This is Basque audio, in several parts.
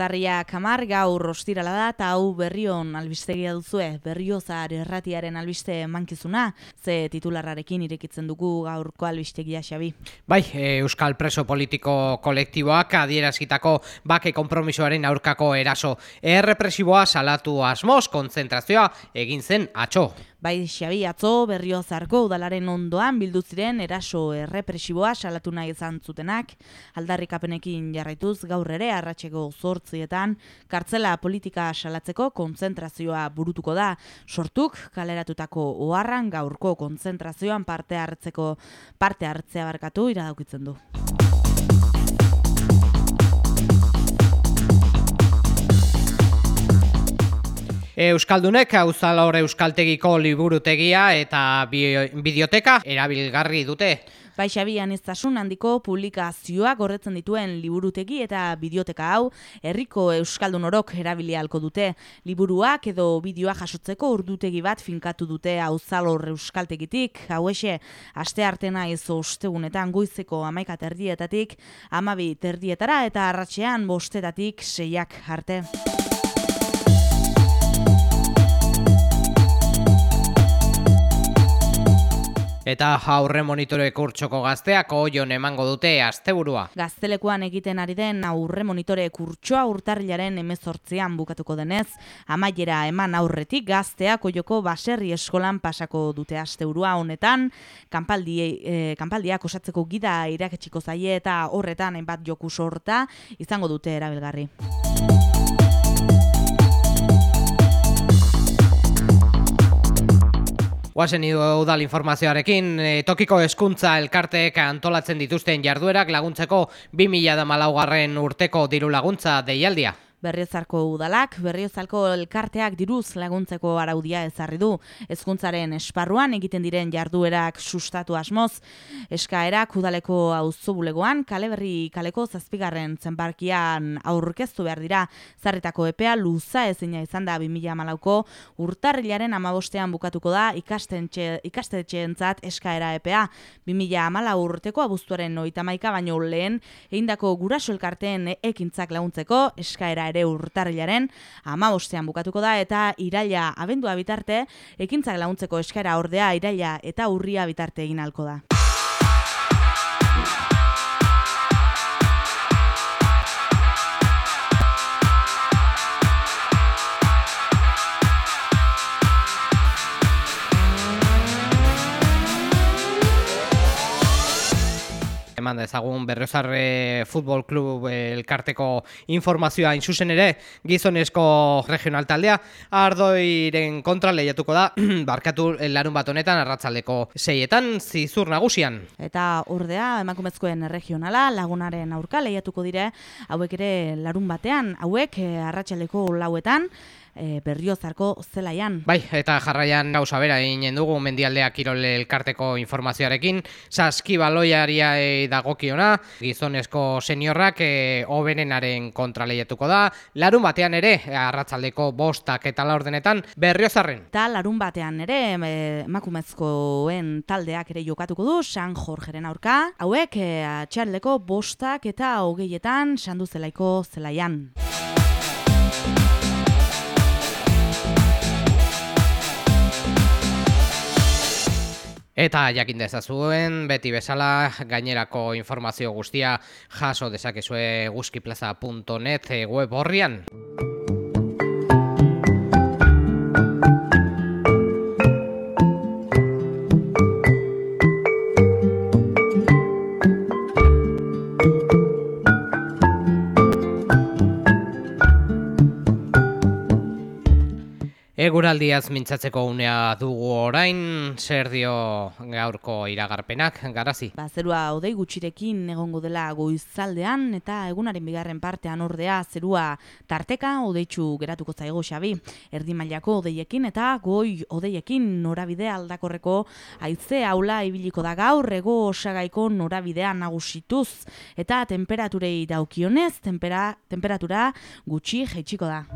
Urtarria kamar gaur ostirala da eta hau berrion albistegia duzue, berriozar erratiaren albiste mankizuna, ze titularrarekin irekitzen dugu gaurko albistegia xabi. Bai, e, Euskal Preso Politiko kolektiboak adierazitako bake konpromisoaren aurkako eraso. Errepresiboa salatu asmoz konzentrazioa egin zen atxo. Bai, Xabi Atzo Berriozarko udalaren ondoan bildu ziren eraso errepresiboa salatu nahi izan zutenak, aldarrikapenekin jarraituz gaur ere arratseko zortzietan kartzela politika salatzeko kontzentrazioa burutuko da. Sortuk kaleratutako oharran gaurko kontzentrazioan parte hartzeko parte hartzea barkatu iradaukitzen du. Euskaldunek Auzalor Euskaltegiko liburutegia eta biblioteka erabilgarri dute. Bai Xabian ez handiko publikazioak gorretzen dituen liburutegi eta bidioteka hau herriko euskaldun orok erabili halko dute. Liburuak edo bideoa jasotzeko urdutegi bat finkatu dute Auzalor Euskaltegitik. Hauexe aste artena ez ostegunetan goizeko 11 terdietatik 12 terdietara eta arratsean bostetatik seiak arte. Eta aurre monitore kurtsoko gazteak oion emango dute asteburua. Gaztelekuan egiten ari den aurre monitore kurtsoa urtarrilaren emezortzean bukatuko denez, amaiera eman aurretik gazteak oioko baserri eskolan pasako dute asteburua honetan, kanpaldi, e, kanpaldiak osatzeko gida iraketxiko zaie eta horretan enbat joku sorta izango dute erabilgarri. Guazen udal informazioarekin, e, tokiko eskuntza elkarteek antolatzen dituzten jarduerak laguntzeko 2000 da malaugarren urteko diru laguntza deialdia. Berriozarko udalak, berriozarko elkarteak diruz laguntzeko araudia ezarri du. Hezkuntzaren esparruan egiten diren jarduerak sustatu asmoz. Eskaerak udaleko auzobulegoan kale berri kaleko zazpigarren zenbarkian aurkeztu behar dira. Zarritako epea luza ezina izan da 2000 malauko urtarrilaren amabostean bukatuko da ikastetxeentzat eskaera epea. 2000 malau urteko abuztuaren oitamaika baino lehen eindako guraso elkarteen ekintzak laguntzeko eskaera ere urtarrilaren ama bukatuko da eta iraila abendua bitarte ekintzak laguntzeko eskara ordea iraila eta urria bitarte egin alko da. Eman dezagun Berriozarre Futbol Klub elkarteko informazioa. Inzuzen ere gizonezko regional taldea ardoiren kontra lehiatuko da. Barkatu larun bat honetan arratzaldeko seietan zizur nagusian. Eta ordea emakumezkoen regionala lagunaren aurka lehiatuko dire hauek ere larun batean hauek eh, arratsaldeko lauetan e, berriozarko zelaian. Bai, eta jarraian gauza bera egin dugu mendialdea kirole elkarteko informazioarekin, saski baloiaria e, dagokiona, gizonezko seniorrak e, obenenaren kontraleiatuko da, larun batean ere, arratzaldeko bostak eta laurdenetan berriozarren. Eta larun batean ere, emakumezkoen taldeak ere jokatuko du, San Jorgeren aurka, hauek e, txarleko bostak eta hogeietan sandu zelaiko zelaian. Eta jakin dezazuen, beti bezala gainerako informazio guztia jaso dezakezue guzkiplaza.net web horrian. Eguraldiaz mintzatzeko unea dugu orain, zer dio gaurko iragarpenak, garazi? Ba, zerua odei gutxirekin egongo dela goizaldean, eta egunaren bigarren partean ordea zerua tarteka odeitzu geratuko zaigo xabi. Erdi mailako odeiekin eta goi odeiekin norabide aldakorreko aize aula ibiliko da gaur, ego osagaiko norabidea nagusituz, eta temperaturei daukionez, tempera, temperatura gutxi jeitsiko da.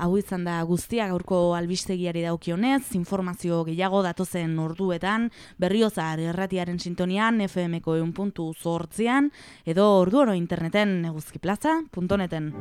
Hau izan da guztia gaurko albistegiari daukionez, informazio gehiago datozen orduetan, berriozar erratiaren sintonian, FM-ko eun puntu zortzian, edo ordu oro interneten eguzkiplaza.neten.